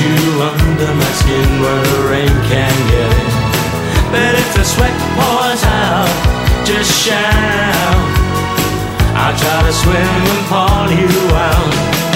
you under my skin where the rain can get in. But if the sweat pours out, just shout. I'll try to swim and pull you out.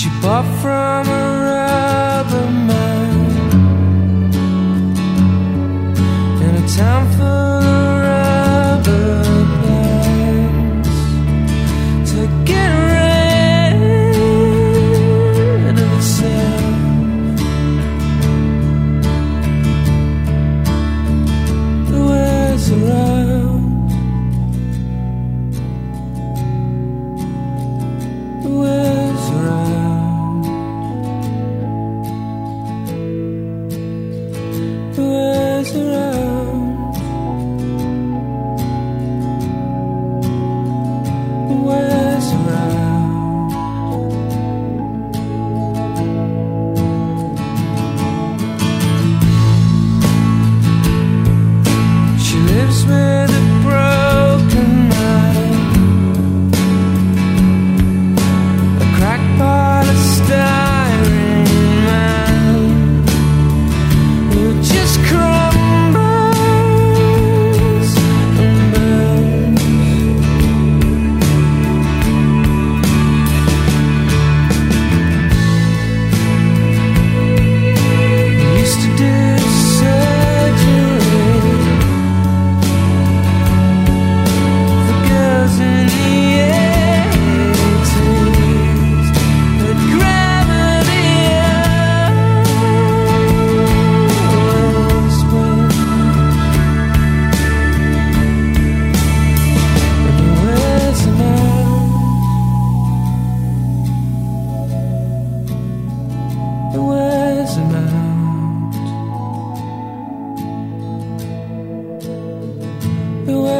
She bought from a rubber man It wears